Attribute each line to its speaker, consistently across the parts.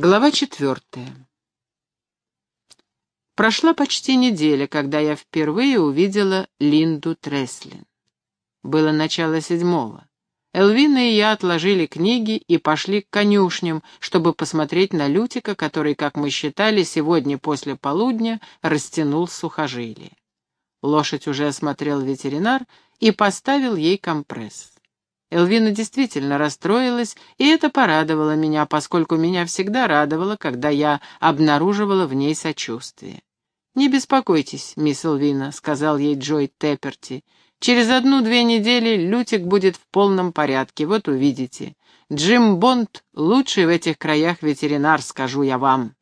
Speaker 1: Глава четвертая. Прошла почти неделя, когда я впервые увидела Линду Треслин. Было начало седьмого. Элвина и я отложили книги и пошли к конюшням, чтобы посмотреть на Лютика, который, как мы считали, сегодня после полудня растянул сухожилие. Лошадь уже осмотрел ветеринар и поставил ей компресс. Элвина действительно расстроилась, и это порадовало меня, поскольку меня всегда радовало, когда я обнаруживала в ней сочувствие. «Не беспокойтесь, мисс Элвина», — сказал ей Джой Тепперти. «Через одну-две недели Лютик будет в полном порядке, вот увидите. Джим Бонд — лучший в этих краях ветеринар, скажу я вам».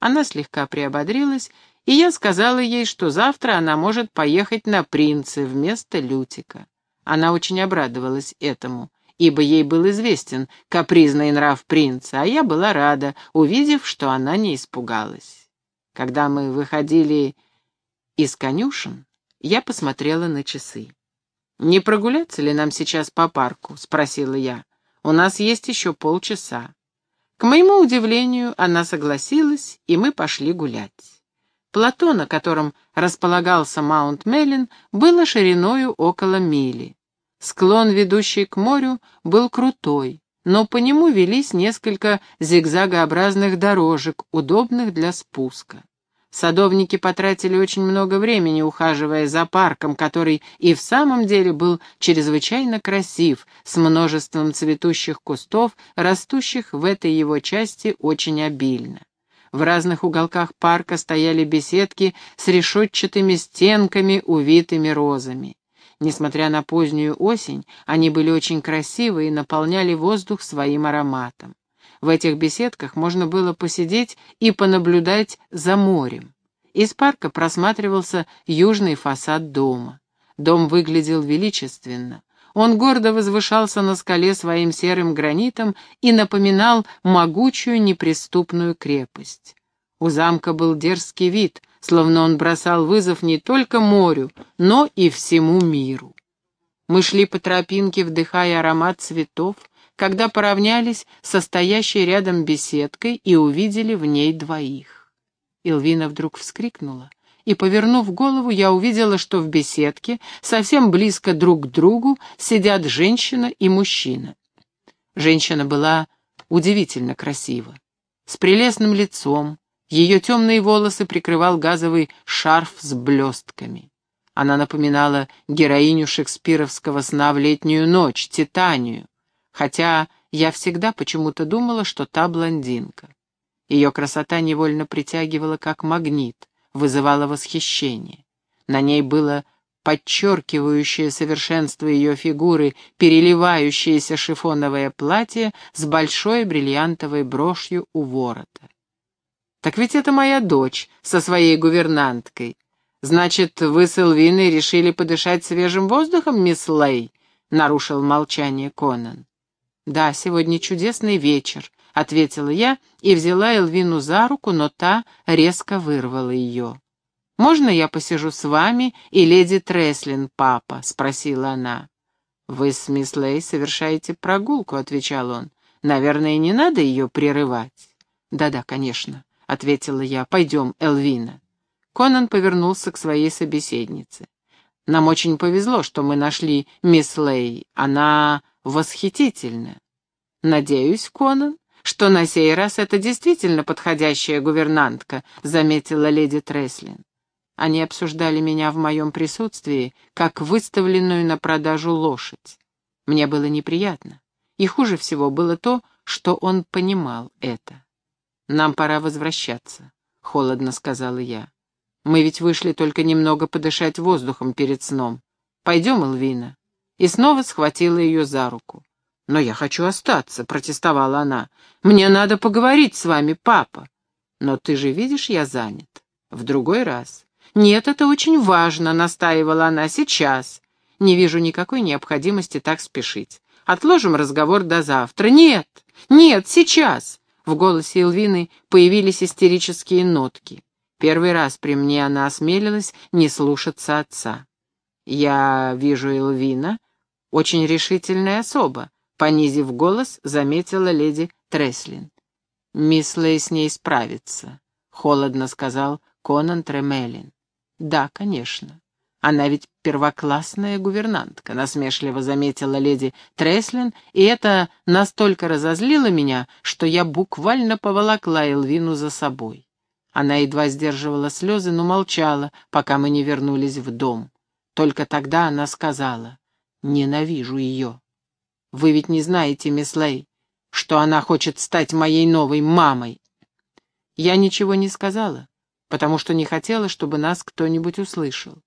Speaker 1: Она слегка приободрилась, и я сказала ей, что завтра она может поехать на принца вместо Лютика. Она очень обрадовалась этому, ибо ей был известен капризный нрав принца, а я была рада, увидев, что она не испугалась. Когда мы выходили из конюшен, я посмотрела на часы. «Не прогуляться ли нам сейчас по парку?» — спросила я. «У нас есть еще полчаса». К моему удивлению, она согласилась, и мы пошли гулять. Плато, на котором располагался Маунт Меллин, было шириною около мили. Склон, ведущий к морю, был крутой, но по нему велись несколько зигзагообразных дорожек, удобных для спуска. Садовники потратили очень много времени, ухаживая за парком, который и в самом деле был чрезвычайно красив, с множеством цветущих кустов, растущих в этой его части очень обильно. В разных уголках парка стояли беседки с решетчатыми стенками, увитыми розами. Несмотря на позднюю осень, они были очень красивы и наполняли воздух своим ароматом. В этих беседках можно было посидеть и понаблюдать за морем. Из парка просматривался южный фасад дома. Дом выглядел величественно. Он гордо возвышался на скале своим серым гранитом и напоминал могучую неприступную крепость. У замка был дерзкий вид, словно он бросал вызов не только морю, но и всему миру. Мы шли по тропинке, вдыхая аромат цветов, когда поравнялись со стоящей рядом беседкой и увидели в ней двоих. Илвина вдруг вскрикнула — и, повернув голову, я увидела, что в беседке, совсем близко друг к другу, сидят женщина и мужчина. Женщина была удивительно красива, с прелестным лицом, ее темные волосы прикрывал газовый шарф с блестками. Она напоминала героиню шекспировского сна в летнюю ночь, Титанию, хотя я всегда почему-то думала, что та блондинка. Ее красота невольно притягивала как магнит вызывало восхищение. На ней было подчеркивающее совершенство ее фигуры, переливающееся шифоновое платье с большой бриллиантовой брошью у ворота. «Так ведь это моя дочь со своей гувернанткой. Значит, вы с Элвиной решили подышать свежим воздухом, мисс Лей?» — нарушил молчание Конан. «Да, сегодня чудесный вечер», — ответила я и взяла Элвину за руку, но та резко вырвала ее. «Можно я посижу с вами и леди Треслин, папа?» — спросила она. «Вы с мисс Лей совершаете прогулку», — отвечал он. «Наверное, не надо ее прерывать». «Да-да, конечно», — ответила я. «Пойдем, Элвина». Конан повернулся к своей собеседнице. «Нам очень повезло, что мы нашли мисс Лей. Она восхитительна». «Надеюсь, Конан, что на сей раз это действительно подходящая гувернантка», — заметила леди Треслин. Они обсуждали меня в моем присутствии, как выставленную на продажу лошадь. Мне было неприятно. И хуже всего было то, что он понимал это. «Нам пора возвращаться», — холодно сказала я. «Мы ведь вышли только немного подышать воздухом перед сном. Пойдем, Элвина». И снова схватила ее за руку. «Но я хочу остаться», — протестовала она. «Мне надо поговорить с вами, папа». «Но ты же видишь, я занят. В другой раз». «Нет, это очень важно», — настаивала она. «Сейчас. Не вижу никакой необходимости так спешить. Отложим разговор до завтра. Нет, нет, сейчас». В голосе Элвины появились истерические нотки. Первый раз при мне она осмелилась не слушаться отца. «Я вижу Элвина, очень решительная особа», понизив голос, заметила леди Треслин. Мисс Лей с ней справится, — холодно сказал Конан Тремелин. Да, конечно. Она ведь первоклассная гувернантка, насмешливо заметила леди Треслин, и это настолько разозлило меня, что я буквально поволокла Элвину за собой. Она едва сдерживала слезы, но молчала, пока мы не вернулись в дом. Только тогда она сказала, «Ненавижу ее. Вы ведь не знаете, мисс Лей, что она хочет стать моей новой мамой». Я ничего не сказала, потому что не хотела, чтобы нас кто-нибудь услышал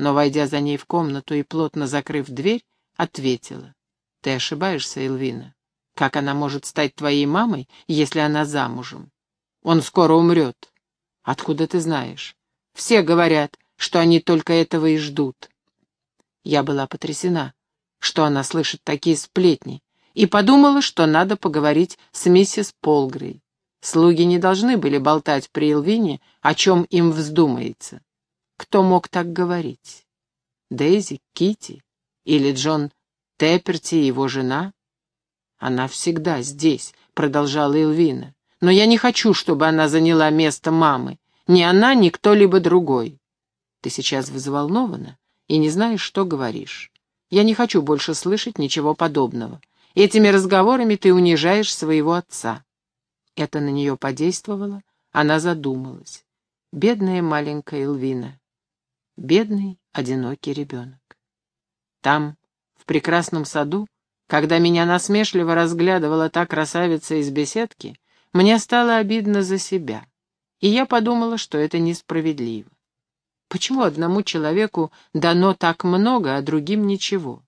Speaker 1: но, войдя за ней в комнату и плотно закрыв дверь, ответила. «Ты ошибаешься, Элвина. Как она может стать твоей мамой, если она замужем? Он скоро умрет. Откуда ты знаешь? Все говорят, что они только этого и ждут». Я была потрясена, что она слышит такие сплетни, и подумала, что надо поговорить с миссис Полгрей. Слуги не должны были болтать при Элвине, о чем им вздумается. Кто мог так говорить? Дейзи, Кити или Джон Тепперти и его жена? Она всегда здесь, продолжала Элвина. Но я не хочу, чтобы она заняла место мамы. Ни она, ни кто-либо другой. Ты сейчас взволнована и не знаешь, что говоришь. Я не хочу больше слышать ничего подобного. Этими разговорами ты унижаешь своего отца. Это на нее подействовало, она задумалась. Бедная маленькая Элвина бедный, одинокий ребенок. Там, в прекрасном саду, когда меня насмешливо разглядывала та красавица из беседки, мне стало обидно за себя, и я подумала, что это несправедливо. Почему одному человеку дано так много, а другим ничего?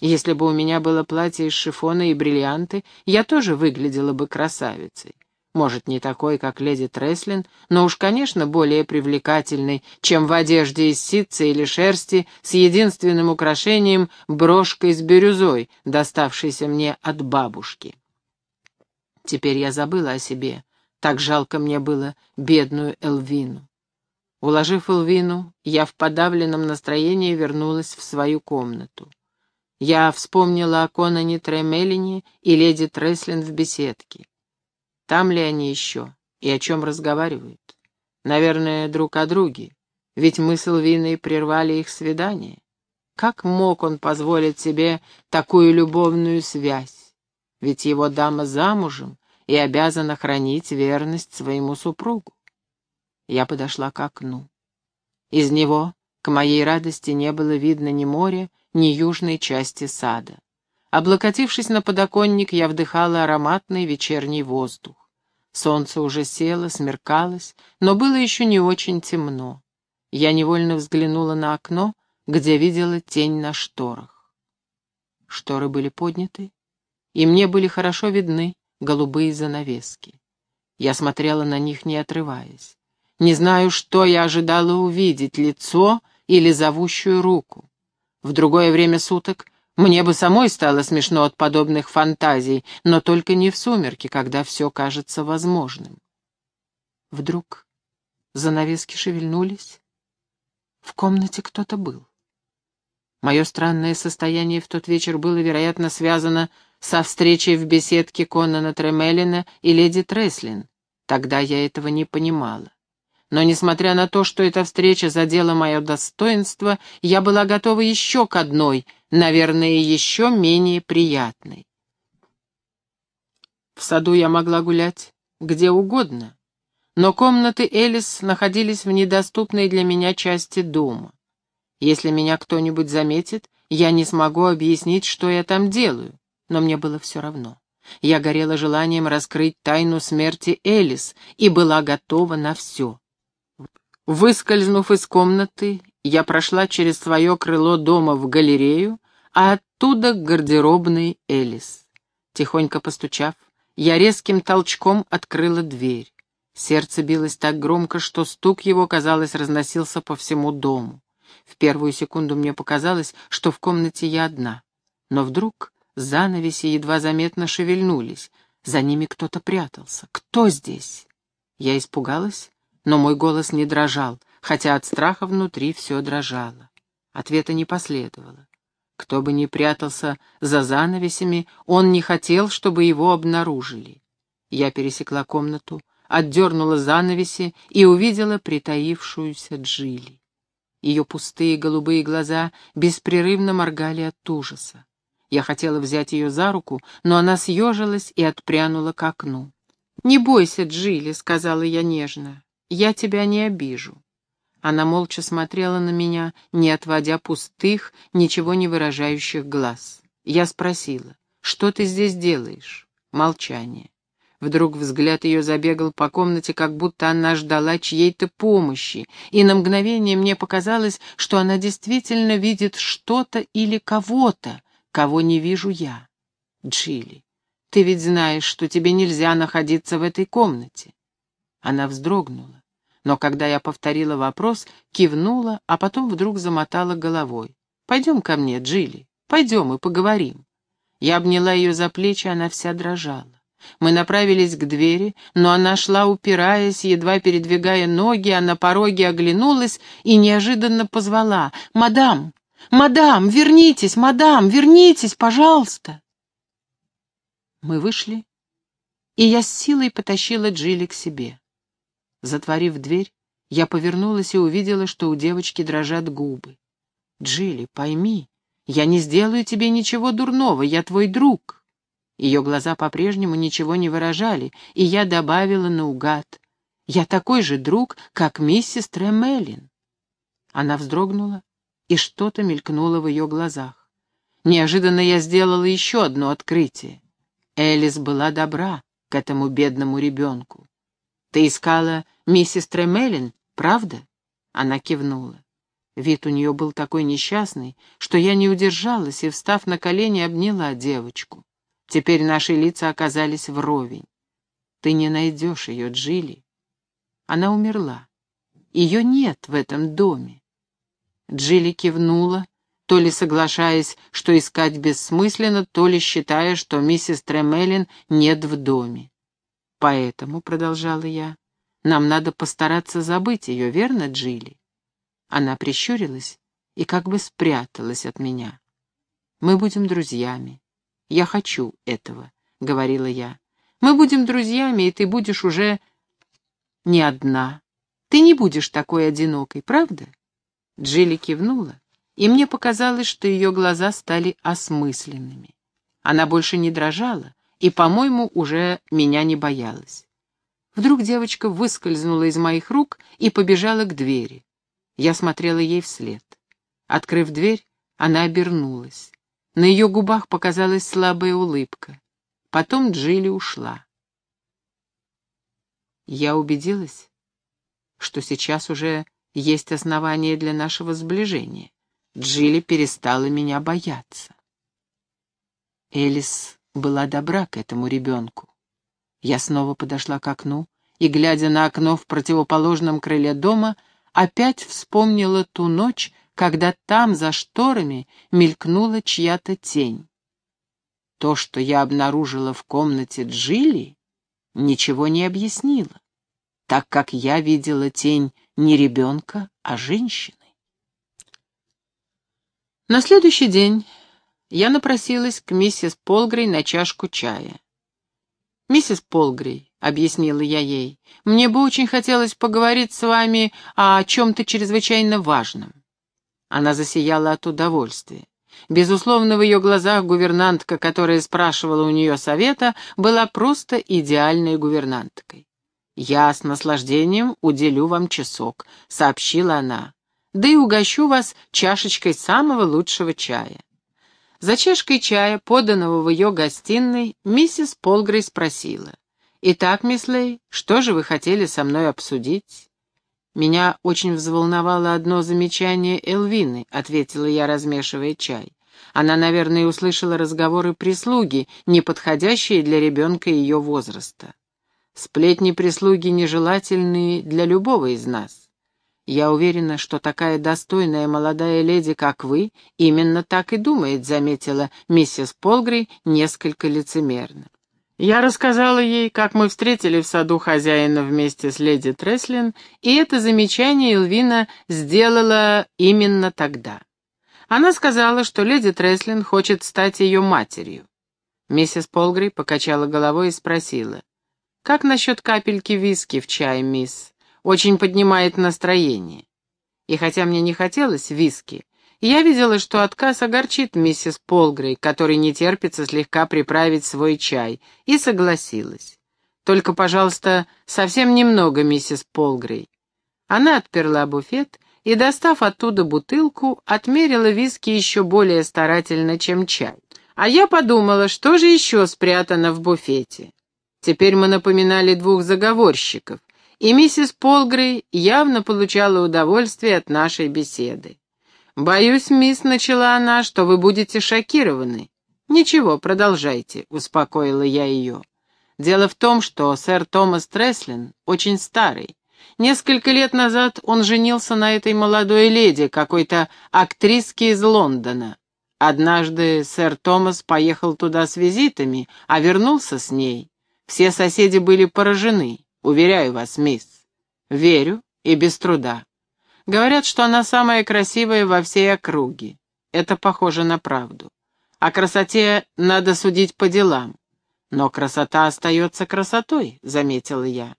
Speaker 1: Если бы у меня было платье из шифона и бриллианты, я тоже выглядела бы красавицей. Может, не такой, как леди Треслин, но уж, конечно, более привлекательный, чем в одежде из ситца или шерсти с единственным украшением брошкой с бирюзой, доставшейся мне от бабушки. Теперь я забыла о себе. Так жалко мне было бедную Элвину. Уложив Элвину, я в подавленном настроении вернулась в свою комнату. Я вспомнила о Конане Тремелине и леди Треслин в беседке. Там ли они еще? И о чем разговаривают? Наверное, друг о друге. Ведь мы с Элвиной прервали их свидание. Как мог он позволить себе такую любовную связь? Ведь его дама замужем и обязана хранить верность своему супругу. Я подошла к окну. Из него, к моей радости, не было видно ни моря, ни южной части сада. Облокотившись на подоконник, я вдыхала ароматный вечерний воздух. Солнце уже село, смеркалось, но было еще не очень темно. Я невольно взглянула на окно, где видела тень на шторах. Шторы были подняты, и мне были хорошо видны голубые занавески. Я смотрела на них, не отрываясь. Не знаю, что я ожидала увидеть, лицо или зовущую руку. В другое время суток мне бы самой стало смешно от подобных фантазий, но только не в сумерки, когда все кажется возможным. Вдруг занавески шевельнулись. В комнате кто-то был. Мое странное состояние в тот вечер было, вероятно, связано со встречей в беседке Конана Тремелина и леди Треслин. Тогда я этого не понимала. Но, несмотря на то, что эта встреча задела мое достоинство, я была готова еще к одной, наверное, еще менее приятной. В саду я могла гулять где угодно, но комнаты Элис находились в недоступной для меня части дома. Если меня кто-нибудь заметит, я не смогу объяснить, что я там делаю, но мне было все равно. Я горела желанием раскрыть тайну смерти Элис и была готова на все. Выскользнув из комнаты, я прошла через свое крыло дома в галерею, а оттуда к гардеробной Элис. Тихонько постучав, я резким толчком открыла дверь. Сердце билось так громко, что стук его, казалось, разносился по всему дому. В первую секунду мне показалось, что в комнате я одна. Но вдруг занавеси едва заметно шевельнулись. За ними кто-то прятался. Кто здесь? Я испугалась но мой голос не дрожал, хотя от страха внутри все дрожало. Ответа не последовало. Кто бы ни прятался за занавесями, он не хотел, чтобы его обнаружили. Я пересекла комнату, отдернула занавеси и увидела притаившуюся Джилли. Ее пустые голубые глаза беспрерывно моргали от ужаса. Я хотела взять ее за руку, но она съежилась и отпрянула к окну. «Не бойся, Джилли», — сказала я нежно, — «я тебя не обижу». Она молча смотрела на меня, не отводя пустых, ничего не выражающих глаз. Я спросила, «Что ты здесь делаешь?» Молчание. Вдруг взгляд ее забегал по комнате, как будто она ждала чьей-то помощи, и на мгновение мне показалось, что она действительно видит что-то или кого-то, кого не вижу я. Джилли, ты ведь знаешь, что тебе нельзя находиться в этой комнате. Она вздрогнула, но когда я повторила вопрос, кивнула, а потом вдруг замотала головой. «Пойдем ко мне, Джилли, пойдем и поговорим». Я обняла ее за плечи, она вся дрожала. Мы направились к двери, но она шла, упираясь, едва передвигая ноги, а на пороге оглянулась и неожиданно позвала «Мадам! Мадам, вернитесь! Мадам, вернитесь, пожалуйста!» Мы вышли, и я с силой потащила Джилли к себе. Затворив дверь, я повернулась и увидела, что у девочки дрожат губы. «Джилли, пойми, я не сделаю тебе ничего дурного, я твой друг». Ее глаза по-прежнему ничего не выражали, и я добавила наугад. «Я такой же друг, как миссис Тремелин». Она вздрогнула, и что-то мелькнуло в ее глазах. Неожиданно я сделала еще одно открытие. Элис была добра к этому бедному ребенку. «Ты искала миссис Тремелин, правда?» Она кивнула. Вид у нее был такой несчастный, что я не удержалась и, встав на колени, обняла девочку. Теперь наши лица оказались вровень. Ты не найдешь ее, Джилли. Она умерла. Ее нет в этом доме. Джилли кивнула, то ли соглашаясь, что искать бессмысленно, то ли считая, что миссис Тремелин нет в доме. Поэтому, — продолжала я, — нам надо постараться забыть ее, верно, Джилли? Она прищурилась и как бы спряталась от меня. Мы будем друзьями. «Я хочу этого», — говорила я. «Мы будем друзьями, и ты будешь уже не одна. Ты не будешь такой одинокой, правда?» Джилли кивнула, и мне показалось, что ее глаза стали осмысленными. Она больше не дрожала и, по-моему, уже меня не боялась. Вдруг девочка выскользнула из моих рук и побежала к двери. Я смотрела ей вслед. Открыв дверь, она обернулась. На ее губах показалась слабая улыбка. Потом Джилли ушла. Я убедилась, что сейчас уже есть основания для нашего сближения. Джилли перестала меня бояться. Элис была добра к этому ребенку. Я снова подошла к окну и, глядя на окно в противоположном крыле дома, опять вспомнила ту ночь, когда там, за шторами, мелькнула чья-то тень. То, что я обнаружила в комнате Джилли, ничего не объяснило, так как я видела тень не ребенка, а женщины. На следующий день я напросилась к миссис Полгрей на чашку чая. «Миссис Полгрей», — объяснила я ей, — «мне бы очень хотелось поговорить с вами о чем-то чрезвычайно важном». Она засияла от удовольствия. Безусловно, в ее глазах гувернантка, которая спрашивала у нее совета, была просто идеальной гувернанткой. «Я с наслаждением уделю вам часок», — сообщила она. «Да и угощу вас чашечкой самого лучшего чая». За чашкой чая, поданного в ее гостиной, миссис Полгрей спросила. «Итак, мисс Лей, что же вы хотели со мной обсудить?» «Меня очень взволновало одно замечание Элвины», — ответила я, размешивая чай. Она, наверное, услышала разговоры прислуги, не подходящие для ребенка ее возраста. Сплетни прислуги нежелательны для любого из нас. Я уверена, что такая достойная молодая леди, как вы, именно так и думает, заметила миссис Полгри несколько лицемерно. Я рассказала ей, как мы встретили в саду хозяина вместе с леди Треслин, и это замечание Элвина сделала именно тогда. Она сказала, что леди Треслин хочет стать ее матерью. Миссис Полгрей покачала головой и спросила, Как насчет капельки виски в чай, мисс? Очень поднимает настроение. И хотя мне не хотелось виски, я видела, что отказ огорчит миссис Полгрей, который не терпится слегка приправить свой чай, и согласилась. «Только, пожалуйста, совсем немного, миссис Полгрей». Она отперла буфет и, достав оттуда бутылку, отмерила виски еще более старательно, чем чай. А я подумала, что же еще спрятано в буфете. Теперь мы напоминали двух заговорщиков, и миссис Полгрей явно получала удовольствие от нашей беседы. «Боюсь, мисс, — начала она, — что вы будете шокированы». «Ничего, продолжайте», — успокоила я ее. «Дело в том, что сэр Томас Треслин очень старый. Несколько лет назад он женился на этой молодой леди, какой-то актриске из Лондона. Однажды сэр Томас поехал туда с визитами, а вернулся с ней. Все соседи были поражены, уверяю вас, мисс. Верю и без труда. Говорят, что она самая красивая во всей округе. Это похоже на правду. О красоте надо судить по делам. Но красота остается красотой, заметила я.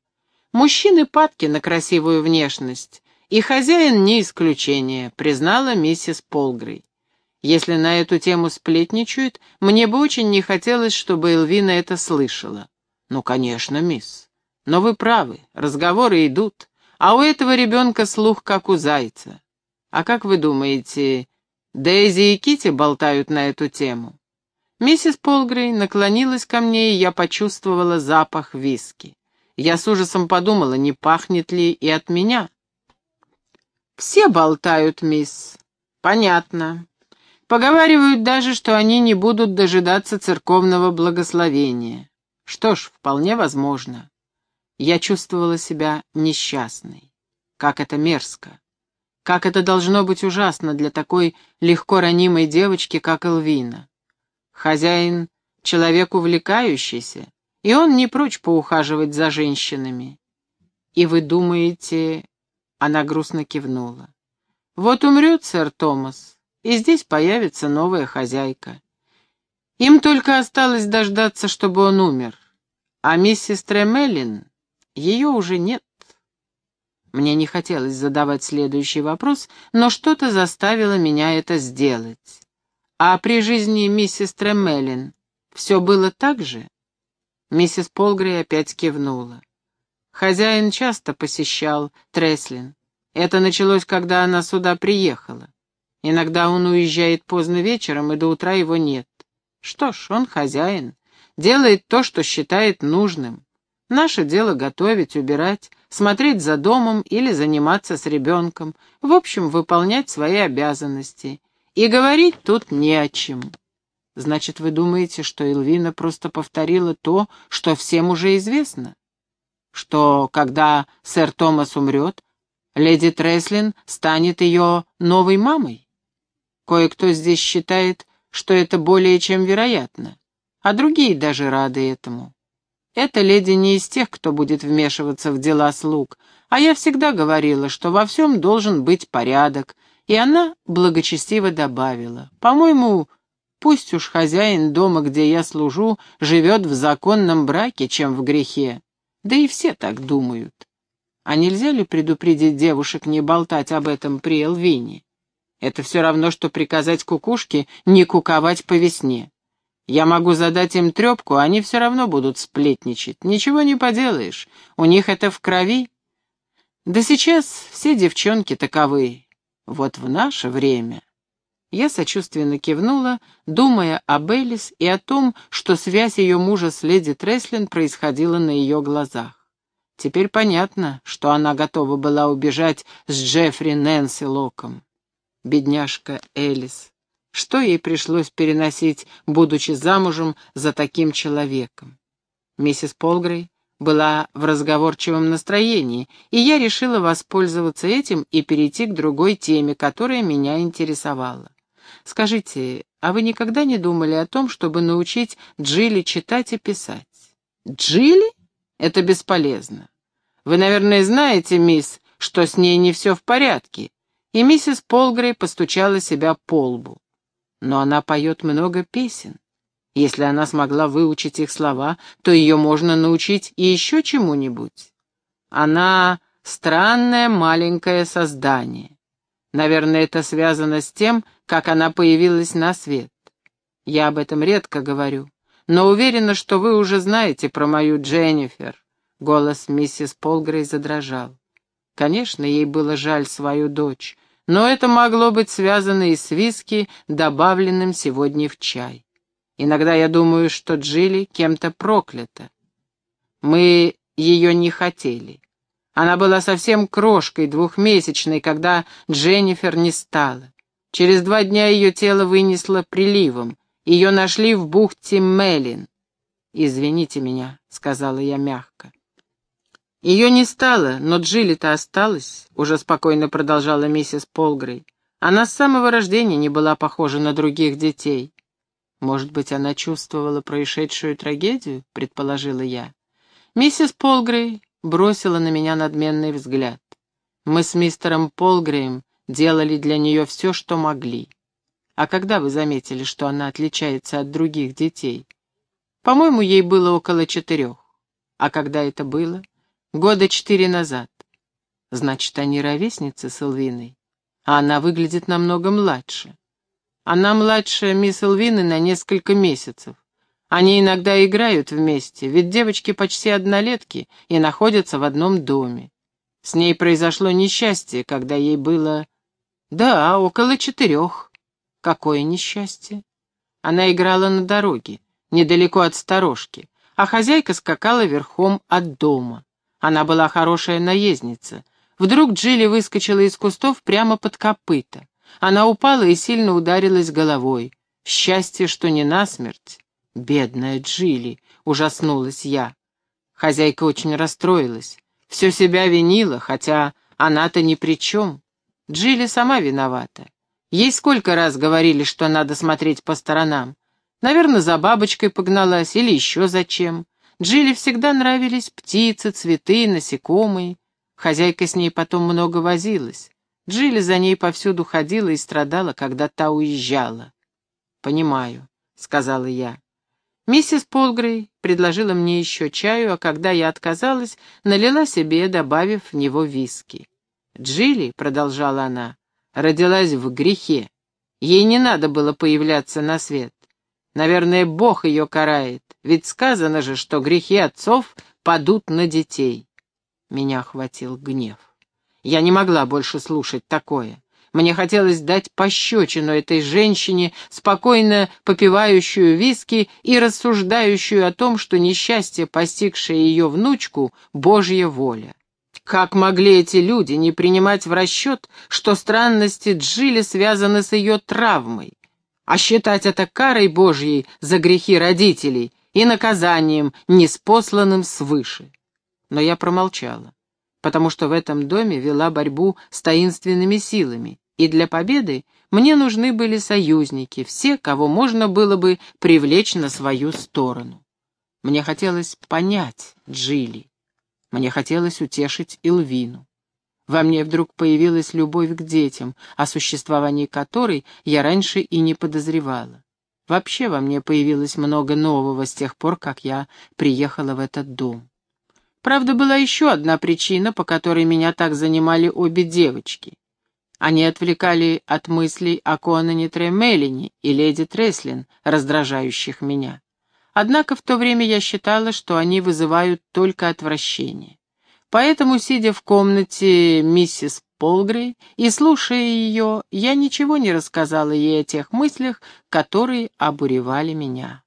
Speaker 1: Мужчины падки на красивую внешность, и хозяин не исключение, признала миссис Полгрей. Если на эту тему сплетничают, мне бы очень не хотелось, чтобы Элвина это слышала. Ну, конечно, мисс. Но вы правы, разговоры идут, а у этого ребенка слух, как у зайца. А как вы думаете, Дейзи и Кити болтают на эту тему? Миссис Полгрей наклонилась ко мне, и я почувствовала запах виски. Я с ужасом подумала, не пахнет ли и от меня. «Все болтают, мисс. Понятно. Поговаривают даже, что они не будут дожидаться церковного благословения. Что ж, вполне возможно. Я чувствовала себя несчастной. Как это мерзко. Как это должно быть ужасно для такой легко ранимой девочки, как Элвина. Хозяин — человек увлекающийся, и он не прочь поухаживать за женщинами. И вы думаете...» Она грустно кивнула. «Вот умрет сэр Томас, и здесь появится новая хозяйка. Им только осталось дождаться, чтобы он умер. А миссис Тремелин, ее уже нет». Мне не хотелось задавать следующий вопрос, но что-то заставило меня это сделать. «А при жизни миссис Тремелин все было так же?» Миссис Полгрей опять кивнула. Хозяин часто посещал Треслин. Это началось, когда она сюда приехала. Иногда он уезжает поздно вечером, и до утра его нет. Что ж, он хозяин, делает то, что считает нужным. Наше дело готовить, убирать, смотреть за домом или заниматься с ребенком, в общем, выполнять свои обязанности. И говорить тут не о чем. Значит, вы думаете, что Элвина просто повторила то, что всем уже известно? Что, когда сэр Томас умрет, леди Треслин станет ее новой мамой? Кое-кто здесь считает, что это более чем вероятно, а другие даже рады этому. Эта леди не из тех, кто будет вмешиваться в дела слуг, а я всегда говорила, что во всем должен быть порядок, и она благочестиво добавила, по-моему, Пусть уж хозяин дома, где я служу, живет в законном браке, чем в грехе. Да и все так думают. А нельзя ли предупредить девушек не болтать об этом при Элвине? Это все равно, что приказать кукушке не куковать по весне. Я могу задать им трепку, они все равно будут сплетничать. Ничего не поделаешь, у них это в крови. Да сейчас все девчонки таковы. Вот в наше время... Я сочувственно кивнула, думая об Элис и о том, что связь ее мужа с леди Треслин происходила на ее глазах. Теперь понятно, что она готова была убежать с Джеффри Нэнси Локом. Бедняжка Элис. Что ей пришлось переносить, будучи замужем за таким человеком? Миссис Полгрей была в разговорчивом настроении, и я решила воспользоваться этим и перейти к другой теме, которая меня интересовала. Скажите, а вы никогда не думали о том, чтобы научить Джилли читать и писать? Джилли? Это бесполезно. Вы, наверное, знаете, мисс, что с ней не все в порядке. И миссис Полгрей постучала себя по лбу. Но она поет много песен. Если она смогла выучить их слова, то ее можно научить и еще чему-нибудь. Она странное маленькое создание. Наверное, это связано с тем, как она появилась на свет. Я об этом редко говорю, но уверена, что вы уже знаете про мою Дженнифер. Голос миссис Полгрей задрожал. Конечно, ей было жаль свою дочь, но это могло быть связано и с виски, добавленным сегодня в чай. Иногда я думаю, что Джилли кем-то проклята. Мы ее не хотели. Она была совсем крошкой, двухмесячной, когда Дженнифер не стала. Через два дня ее тело вынесло приливом. Ее нашли в бухте Мелин. «Извините меня», — сказала я мягко. Ее не стало, но Джилли-то осталась, — уже спокойно продолжала миссис Полгрей. Она с самого рождения не была похожа на других детей. Может быть, она чувствовала происшедшую трагедию, — предположила я. Миссис Полгрей бросила на меня надменный взгляд. Мы с мистером Полгреем делали для нее все, что могли. А когда вы заметили, что она отличается от других детей? По-моему, ей было около четырех. А когда это было? Года четыре назад. Значит, они ровесницы с Элвиной. А она выглядит намного младше. Она младше мисс Элвины на несколько месяцев. Они иногда играют вместе, ведь девочки почти однолетки и находятся в одном доме. С ней произошло несчастье, когда ей было... Да, около четырех. Какое несчастье? Она играла на дороге, недалеко от сторожки, а хозяйка скакала верхом от дома. Она была хорошая наездница. Вдруг Джилли выскочила из кустов прямо под копыта. Она упала и сильно ударилась головой. Счастье, что не насмерть. «Бедная Джилли!» — ужаснулась я. Хозяйка очень расстроилась. Все себя винила, хотя она-то ни при чем. Джилли сама виновата. Ей сколько раз говорили, что надо смотреть по сторонам. Наверное, за бабочкой погналась или еще зачем. Джилли всегда нравились птицы, цветы, насекомые. Хозяйка с ней потом много возилась. Джилли за ней повсюду ходила и страдала, когда та уезжала. «Понимаю», — сказала я. Миссис Полгрей предложила мне еще чаю, а когда я отказалась, налила себе, добавив в него виски. «Джилли», — продолжала она, — родилась в грехе. Ей не надо было появляться на свет. Наверное, Бог ее карает, ведь сказано же, что грехи отцов падут на детей. Меня охватил гнев. Я не могла больше слушать такое. Мне хотелось дать пощечину этой женщине, спокойно попивающую виски и рассуждающую о том, что несчастье, постигшее ее внучку, — Божья воля. Как могли эти люди не принимать в расчет, что странности Джилли связаны с ее травмой, а считать это карой Божьей за грехи родителей и наказанием, неспосланным свыше? Но я промолчала, потому что в этом доме вела борьбу с таинственными силами, и для победы мне нужны были союзники, все, кого можно было бы привлечь на свою сторону. Мне хотелось понять Джилли. Мне хотелось утешить Илвину. Во мне вдруг появилась любовь к детям, о существовании которой я раньше и не подозревала. Вообще во мне появилось много нового с тех пор, как я приехала в этот дом. Правда, была еще одна причина, по которой меня так занимали обе девочки. Они отвлекали от мыслей о Конане Тремелине и леди Треслин, раздражающих меня. Однако в то время я считала, что они вызывают только отвращение. Поэтому, сидя в комнате миссис Полгрей и слушая ее, я ничего не рассказала ей о тех мыслях, которые обуревали меня.